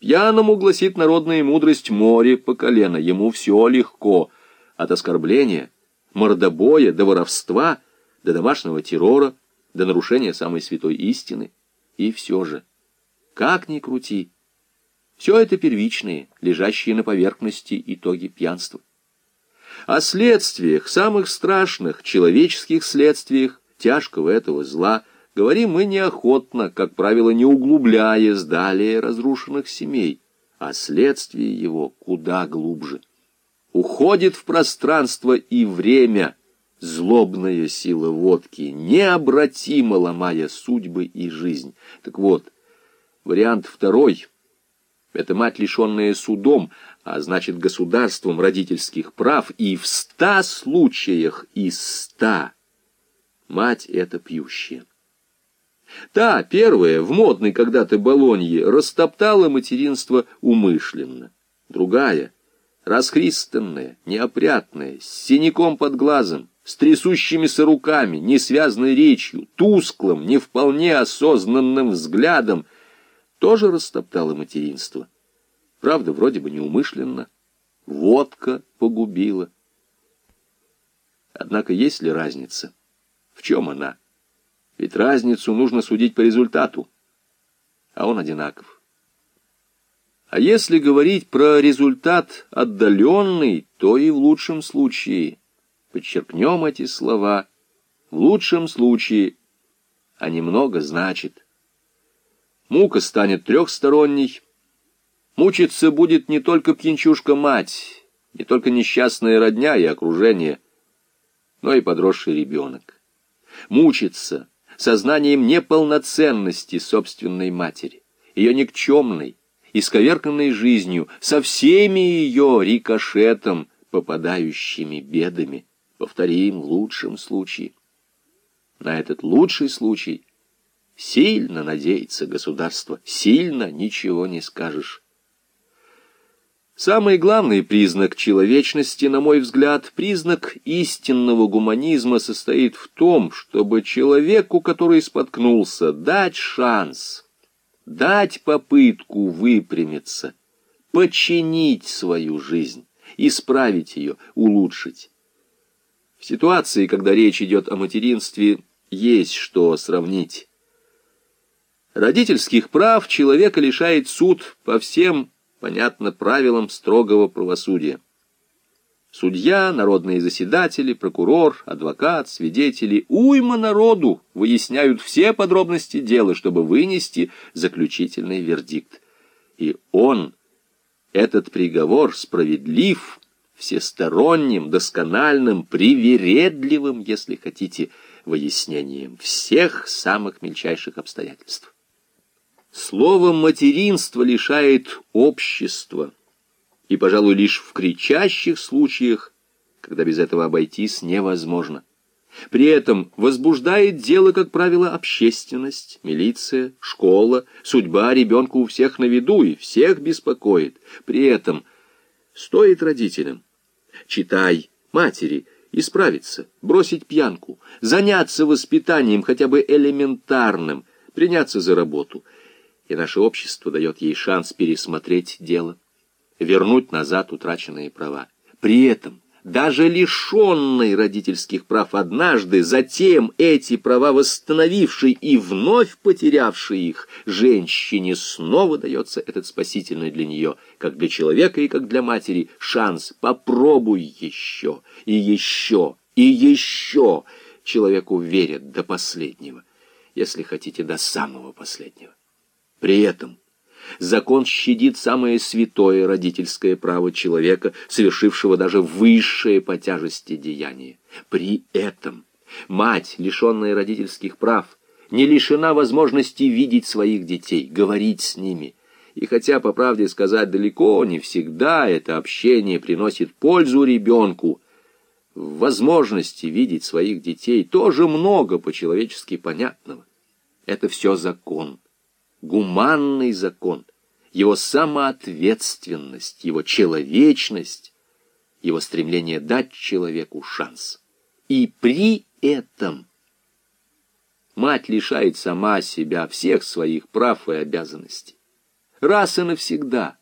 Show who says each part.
Speaker 1: Пьяному, гласит народная мудрость, море по колено, ему все легко. От оскорбления, мордобоя до воровства, до домашнего террора, до нарушения самой святой истины. И все же, как ни крути, все это первичные, лежащие на поверхности итоги пьянства. О следствиях, самых страшных человеческих следствиях тяжкого этого зла – говорим мы неохотно, как правило, не углубляясь далее разрушенных семей, а следствие его куда глубже. Уходит в пространство и время злобная сила водки, необратимо ломая судьбы и жизнь. Так вот, вариант второй — это мать, лишенная судом, а значит государством родительских прав, и в ста случаях из ста мать — это пьющая. Та, первая, в модной когда-то Болонье, растоптала материнство умышленно. Другая, расхристанная, неопрятная, с синяком под глазом, с трясущимися руками, несвязной речью, тусклым, не вполне осознанным взглядом, тоже растоптала материнство. Правда, вроде бы неумышленно. Водка погубила. Однако есть ли разница? В чем она? Ведь разницу нужно судить по результату, а он одинаков. А если говорить про результат отдаленный, то и в лучшем случае, подчеркнем эти слова, в лучшем случае, а немного значит. Мука станет трехсторонней, мучиться будет не только пьянчушка-мать, не только несчастная родня и окружение, но и подросший ребенок. Мучиться — сознанием неполноценности собственной матери, ее никчемной, исковерканной жизнью, со всеми ее рикошетом, попадающими бедами, повторим, в лучшем случае. На этот лучший случай сильно надеется государство, сильно ничего не скажешь. Самый главный признак человечности, на мой взгляд, признак истинного гуманизма состоит в том, чтобы человеку, который споткнулся, дать шанс, дать попытку выпрямиться, починить свою жизнь, исправить ее, улучшить. В ситуации, когда речь идет о материнстве, есть что сравнить. Родительских прав человека лишает суд по всем понятно правилам строгого правосудия. Судья, народные заседатели, прокурор, адвокат, свидетели, уйма народу выясняют все подробности дела, чтобы вынести заключительный вердикт. И он, этот приговор, справедлив, всесторонним, доскональным, привередливым, если хотите, выяснением всех самых мельчайших обстоятельств. Слово «материнство» лишает общества, и, пожалуй, лишь в кричащих случаях, когда без этого обойтись невозможно. При этом возбуждает дело, как правило, общественность, милиция, школа, судьба ребенка у всех на виду и всех беспокоит. При этом стоит родителям, читай, матери, исправиться, бросить пьянку, заняться воспитанием хотя бы элементарным, приняться за работу – и наше общество дает ей шанс пересмотреть дело, вернуть назад утраченные права. При этом, даже лишенной родительских прав однажды, затем эти права восстановившей и вновь потерявшей их, женщине снова дается этот спасительный для нее, как для человека и как для матери, шанс «попробуй еще, и еще, и еще». Человеку верят до последнего, если хотите, до самого последнего. При этом закон щадит самое святое родительское право человека, совершившего даже высшее по тяжести деяние. При этом мать, лишенная родительских прав, не лишена возможности видеть своих детей, говорить с ними. И хотя, по правде сказать, далеко не всегда это общение приносит пользу ребенку, в возможности видеть своих детей тоже много по-человечески понятного. Это все закон гуманный закон, его самоответственность, его человечность, его стремление дать человеку шанс. И при этом мать лишает сама себя всех своих прав и обязанностей. раз и навсегда